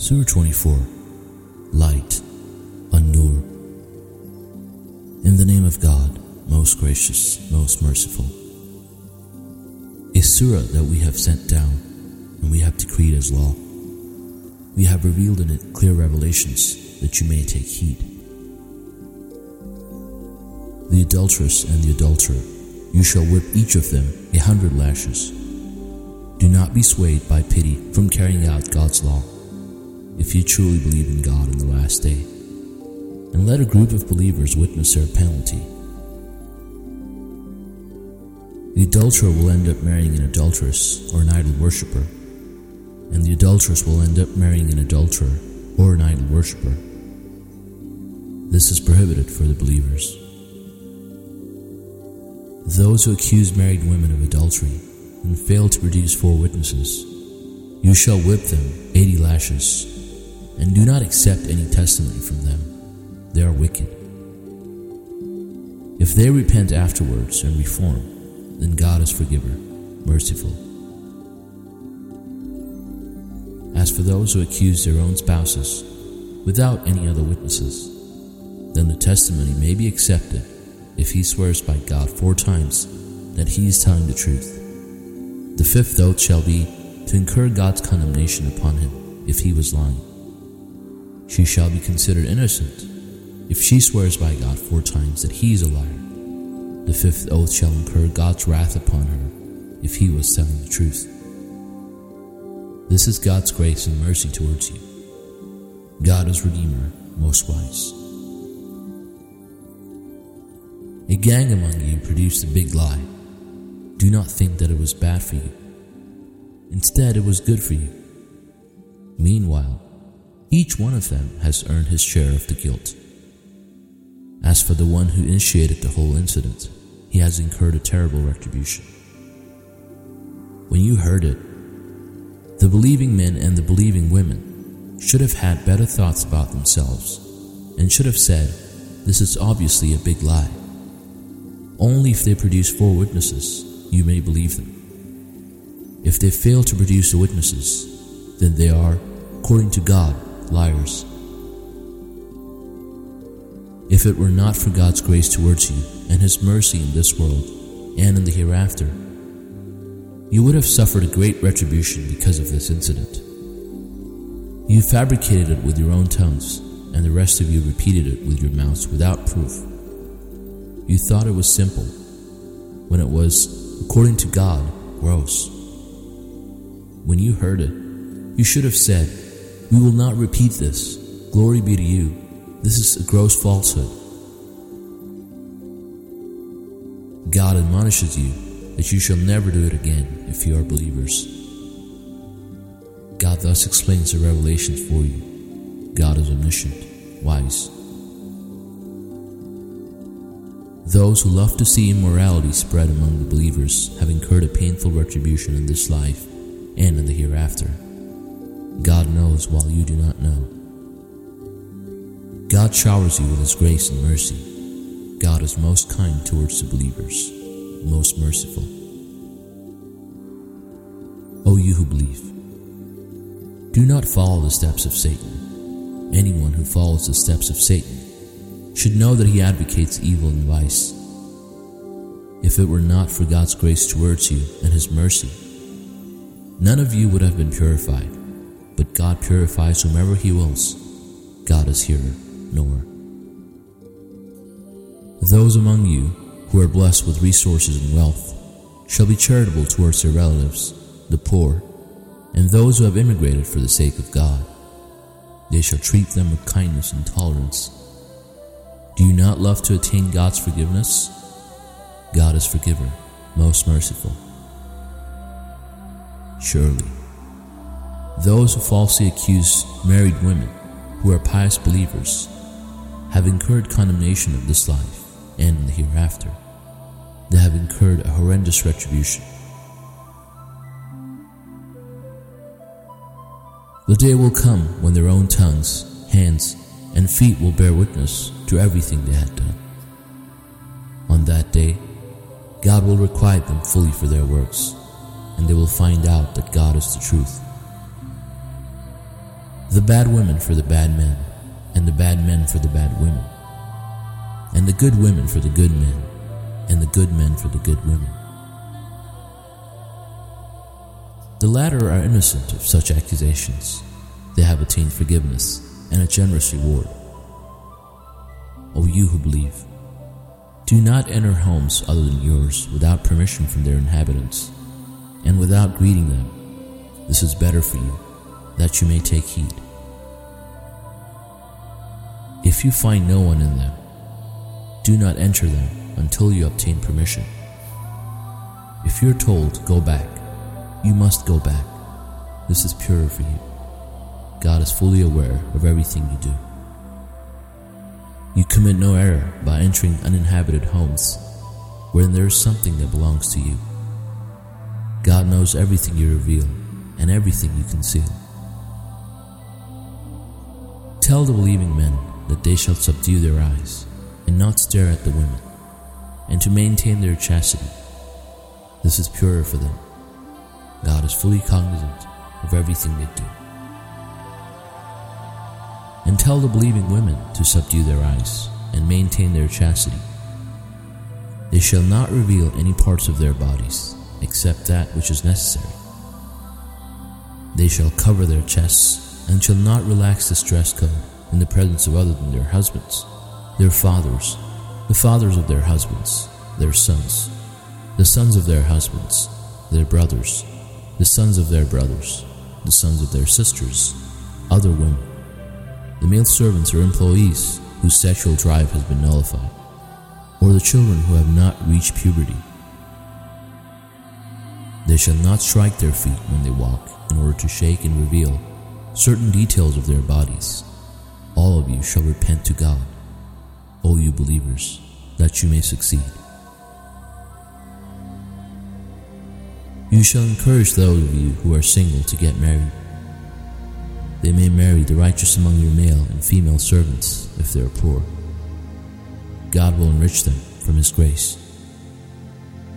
Surah 24 Light An-Nur In the name of God, most gracious, most merciful. A surah that we have sent down and we have decreed as law. We have revealed in it clear revelations that you may take heed. The adulteress and the adulterer, you shall whip each of them a hundred lashes. Do not be swayed by pity from carrying out God's law, if you truly believe in God in the last day. And let a group of believers witness their penalty. The adulterer will end up marrying an adulteress or an idol worshipper, and the adulteress will end up marrying an adulterer or an idol worshipper. This is prohibited for the believers. Those who accuse married women of adultery and fail to produce four witnesses, you shall whip them eighty lashes, and do not accept any testimony from them. They are wicked. If they repent afterwards and reform, then God is forgiver, merciful. As for those who accuse their own spouses without any other witnesses, then the testimony may be accepted if he swears by God four times that he is telling the truth. The fifth oath shall be to incur God's condemnation upon him if he was lying. She shall be considered innocent if she swears by God four times that he is a liar. The fifth oath shall incur God's wrath upon her if he was telling the truth. This is God's grace and mercy towards you. God is Redeemer, most wise. A gang among you produced a big lie do not think that it was bad for you. Instead, it was good for you. Meanwhile, each one of them has earned his share of the guilt. As for the one who initiated the whole incident, he has incurred a terrible retribution. When you heard it, the believing men and the believing women should have had better thoughts about themselves and should have said, This is obviously a big lie. Only if they produce four witnesses you may believe them. If they fail to produce the witnesses, then they are, according to God, liars. If it were not for God's grace towards you and His mercy in this world and in the hereafter, you would have suffered a great retribution because of this incident. You fabricated it with your own tongues, and the rest of you repeated it with your mouths without proof. You thought it was simple, when it was according to God, gross. When you heard it, you should have said, We will not repeat this. Glory be to you. This is a gross falsehood. God admonishes you that you shall never do it again if you are believers. God thus explains the revelations for you. God is omniscient, wise. Those who love to see immorality spread among the believers have incurred a painful retribution in this life and in the hereafter. God knows while you do not know. God showers you with His grace and mercy. God is most kind towards the believers, most merciful. O you who believe, do not follow the steps of Satan. Anyone who follows the steps of Satan should know that he advocates evil and vice. If it were not for God's grace towards you and his mercy, none of you would have been purified, but God purifies whomever he wills. God is hearer, knower. Those among you who are blessed with resources and wealth shall be charitable towards their relatives, the poor, and those who have immigrated for the sake of God. They shall treat them with kindness and tolerance do you not love to attain God's forgiveness? God is forgiver, most merciful. Surely, those who falsely accuse married women who are pious believers have incurred condemnation of this life and in the hereafter. They have incurred a horrendous retribution. The day will come when their own tongues, hands, and feet will bear witness to everything they had done. On that day, God will requite them fully for their works, and they will find out that God is the truth. The bad women for the bad men, and the bad men for the bad women, and the good women for the good men, and the good men for the good women. The latter are innocent of such accusations. They have attained forgiveness and a generous reward. O you who believe, do not enter homes other than yours without permission from their inhabitants, and without greeting them. This is better for you, that you may take heed. If you find no one in them, do not enter them until you obtain permission. If you're told, go back, you must go back. This is purer for you. God is fully aware of everything you do. You commit no error by entering uninhabited homes wherein there is something that belongs to you. God knows everything you reveal and everything you conceal. Tell the believing men that they shall subdue their eyes and not stare at the women, and to maintain their chastity. This is purer for them. God is fully cognizant of everything they do and tell the believing women to subdue their eyes and maintain their chastity. They shall not reveal any parts of their bodies except that which is necessary. They shall cover their chests and shall not relax this dress code in the presence of other than their husbands, their fathers, the fathers of their husbands, their sons, the sons of their husbands, their brothers, the sons of their brothers, the sons of their sisters, other women the male servants or employees whose sexual drive has been nullified, or the children who have not reached puberty. They shall not strike their feet when they walk in order to shake and reveal certain details of their bodies. All of you shall repent to God, O you believers, that you may succeed. You shall encourage those of you who are single to get married they may marry the righteous among your male and female servants if they are poor. God will enrich them from His grace.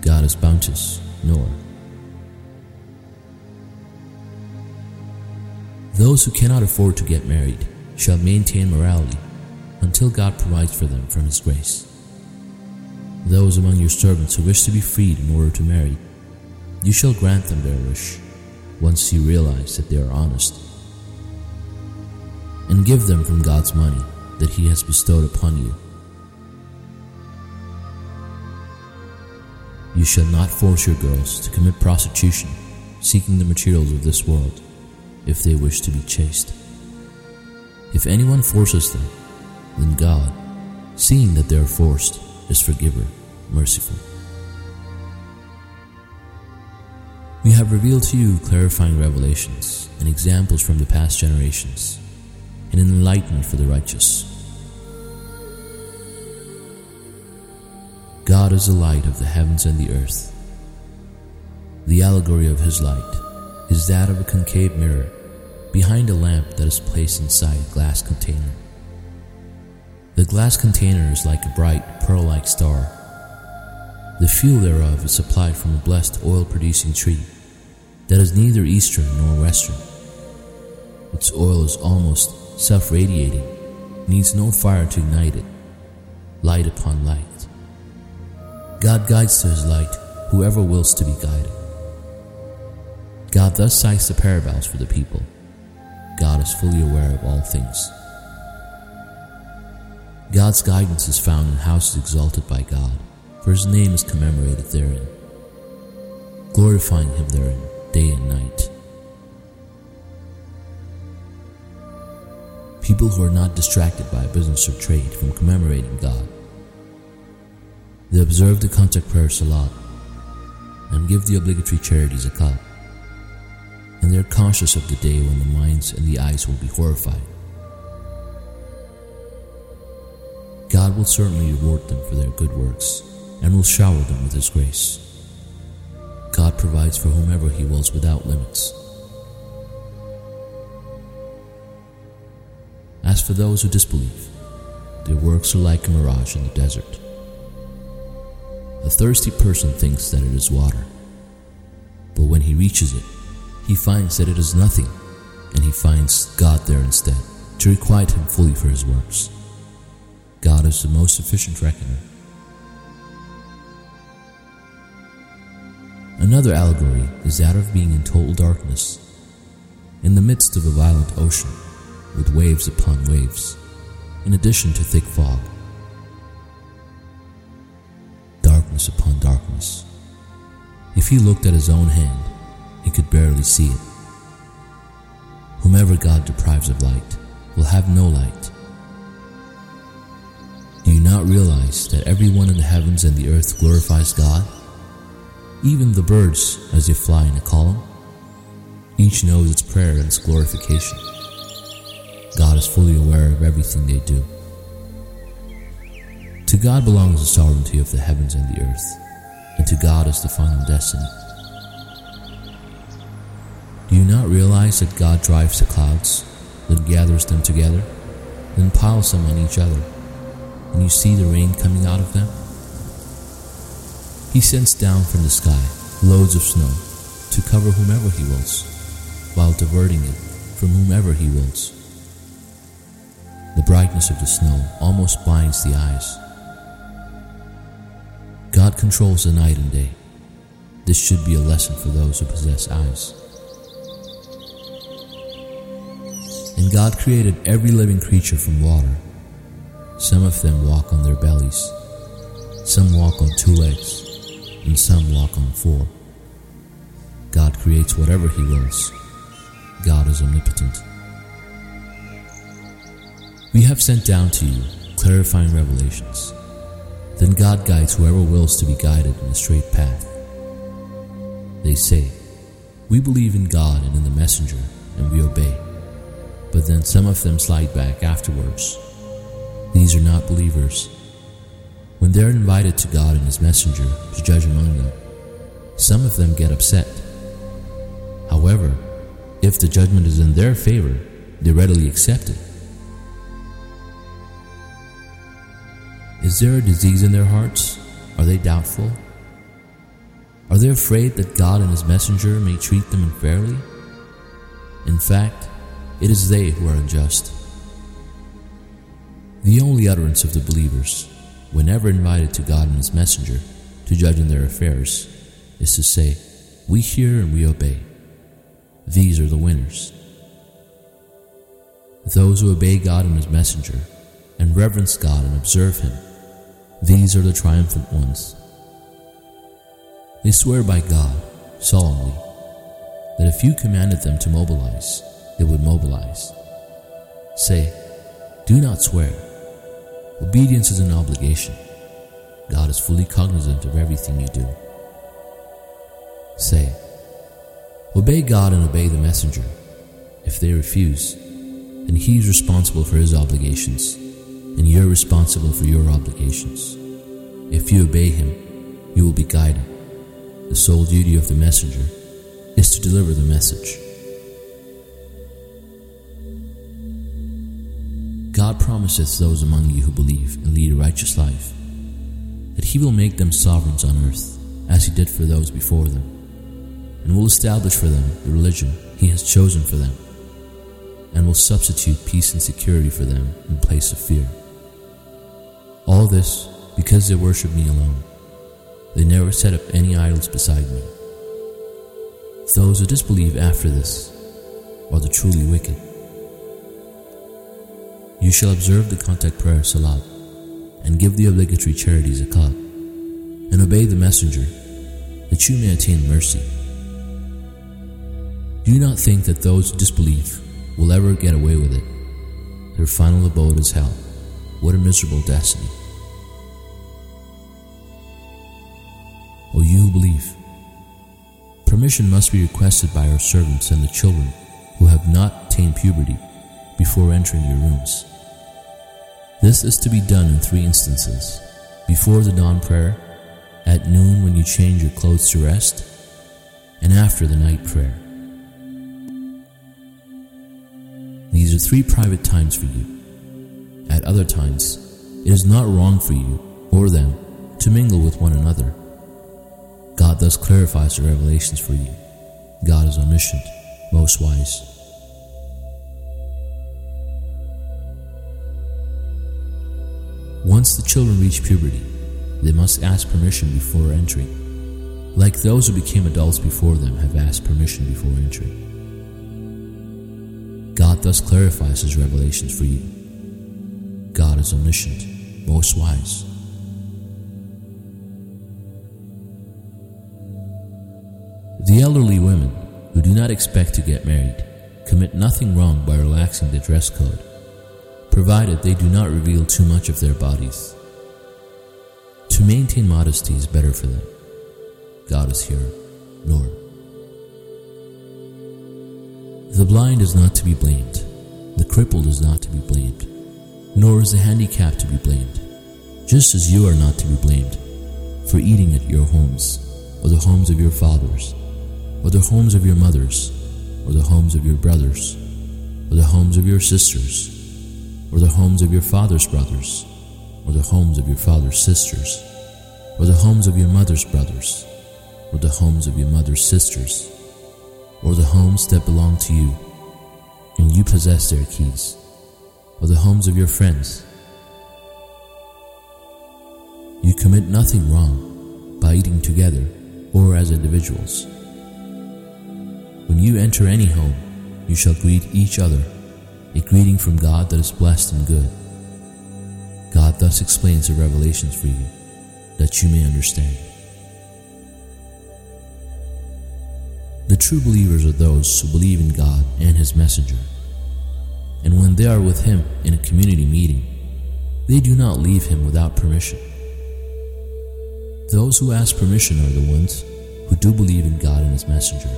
God is bounteous, nor. Those who cannot afford to get married shall maintain morality until God provides for them from His grace. Those among your servants who wish to be freed in order to marry, you shall grant them their wish once you realize that they are honest and give them from God's money that He has bestowed upon you. You shall not force your girls to commit prostitution, seeking the materials of this world, if they wish to be chaste. If anyone forces them, then God, seeing that they are forced, is forgiver, merciful. We have revealed to you clarifying revelations and examples from the past generations and enlightenment for the righteous. God is the light of the heavens and the earth. The allegory of his light is that of a concave mirror behind a lamp that is placed inside a glass container. The glass container is like a bright, pearl like star. The fuel thereof is supplied from a blessed oil producing tree that is neither eastern nor western. Its oil is almost self radiating, needs no fire to ignite it, light upon light. God guides to his light whoever wills to be guided. God thus cites the parables for the people. God is fully aware of all things. God's guidance is found in houses exalted by God, for his name is commemorated therein, glorifying him therein day and night. people who are not distracted by business or trade from commemorating God. They observe the contact prayer salat and give the obligatory charities a zakat. And they are conscious of the day when the minds and the eyes will be horrified. God will certainly reward them for their good works and will shower them with His grace. God provides for whomever He wills without limits. As for those who disbelieve, their works are like a mirage in the desert. A thirsty person thinks that it is water, but when he reaches it, he finds that it is nothing and he finds God there instead, to requite him fully for his works. God is the most efficient reckoner. Another allegory is that of being in total darkness, in the midst of a violent ocean, with waves upon waves, in addition to thick fog. Darkness upon darkness. If he looked at his own hand, he could barely see it. Whomever God deprives of light will have no light. Do you not realize that everyone in the heavens and the earth glorifies God? Even the birds as they fly in a column? Each knows its prayer and its glorification. God is fully aware of everything they do. To God belongs the sovereignty of the heavens and the earth, and to God is the final destiny. Do you not realize that God drives the clouds, then gathers them together, then piles them on each other, and you see the rain coming out of them? He sends down from the sky loads of snow to cover whomever he wills, while diverting it from whomever he wills. The brightness of the snow almost blinds the eyes. God controls the night and day. This should be a lesson for those who possess eyes. And God created every living creature from water. Some of them walk on their bellies, some walk on two legs, and some walk on four. God creates whatever He wills. God is omnipotent. We have sent down to you clarifying revelations. Then God guides whoever wills to be guided in a straight path. They say, We believe in God and in the messenger, and we obey but then some of them slide back afterwards. These are not believers. When they're invited to God and His messenger to judge among them, some of them get upset. However, if the judgment is in their favor, they readily accept it. Is there a disease in their hearts? Are they doubtful? Are they afraid that God and His messenger may treat them unfairly? In fact, it is they who are unjust. The only utterance of the believers, whenever invited to God and His messenger to judge in their affairs, is to say, We hear and we obey. These are the winners. Those who obey God and His messenger, and reverence God and observe Him, these are the triumphant ones. They swear by God, solemnly, that if you commanded them to mobilize, they would mobilize. Say, do not swear. Obedience is an obligation. God is fully cognizant of everything you do. Say, obey God and obey the messenger. If they refuse, then he is responsible for his obligations, and you're responsible for your obligations. If you obey him, you will be guided. The sole duty of the messenger is to deliver the message. God promiseth those among you who believe and lead a righteous life that He will make them sovereigns on earth, as He did for those before them, and will establish for them the religion He has chosen for them, and will substitute peace and security for them in place of fear. All this because they worship me alone. They never set up any idols beside me. Those who disbelieve after this are the truly wicked. You shall observe the contact prayer salat, and give the obligatory charities zakat, and obey the messenger, that you may attain mercy. Do not think that those who disbelieve will ever get away with it. Their final abode is hell. What a miserable destiny. O you who believe, permission must be requested by our servants and the children who have not attained puberty before entering your rooms. This is to be done in three instances before the dawn prayer, at noon when you change your clothes to rest, and after the night prayer. These are three private times for you. At other times, it is not wrong for you or them to mingle with one another. God thus clarifies the revelations for you. God is omniscient, most wise. Once the children reach puberty, they must ask permission before entering, like those who became adults before them have asked permission before entering. God thus clarifies his revelations for you. God is omniscient, most wise. The elderly women who do not expect to get married commit nothing wrong by relaxing the dress code, provided they do not reveal too much of their bodies. To maintain modesty is better for them. God is here, nor. The blind is not to be blamed, the crippled is not to be blamed, nor is the handicapped to be blamed, just as you are not to be blamed for eating at your homes, or the homes of your fathers, or the homes of your mothers, or the homes of your brothers, or the homes of your sisters, or the homes of your father's brothers, or the homes of your father's sisters, or the homes of your mother's brothers, or the homes of your mother's sisters, or the homes that belong to you, and you possess their keys, or the homes of your friends. You commit nothing wrong by eating together or as individuals. When you enter any home, you shall greet each other, a greeting from God that is blessed and good. God thus explains the revelations for you, that you may understand. The true believers are those who believe in God and His messenger. And when they are with Him in a community meeting, they do not leave Him without permission. Those who ask permission are the ones who do believe in God and His messenger.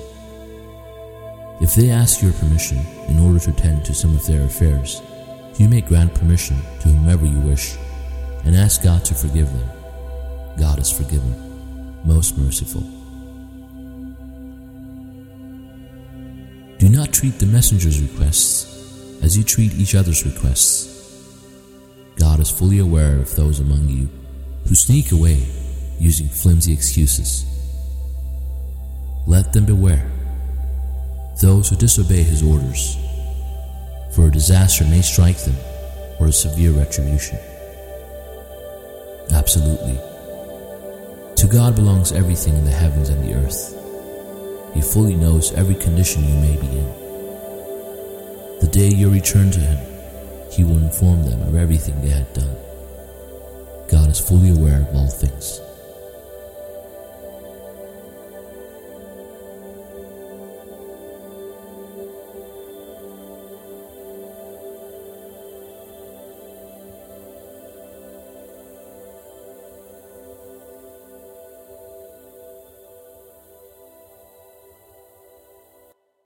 If they ask your permission in order to attend to some of their affairs, you may grant permission to whomever you wish and ask God to forgive them. God is forgiven, most merciful. Do not treat the messenger's requests as you treat each other's requests. God is fully aware of those among you who sneak away using flimsy excuses. Let them beware those who disobey his orders, for a disaster may strike them or a severe retribution. Absolutely. To God belongs everything in the heavens and the earth. He fully knows every condition you may be in. The day you return to Him, He will inform them of everything they had done. God is fully aware of all things.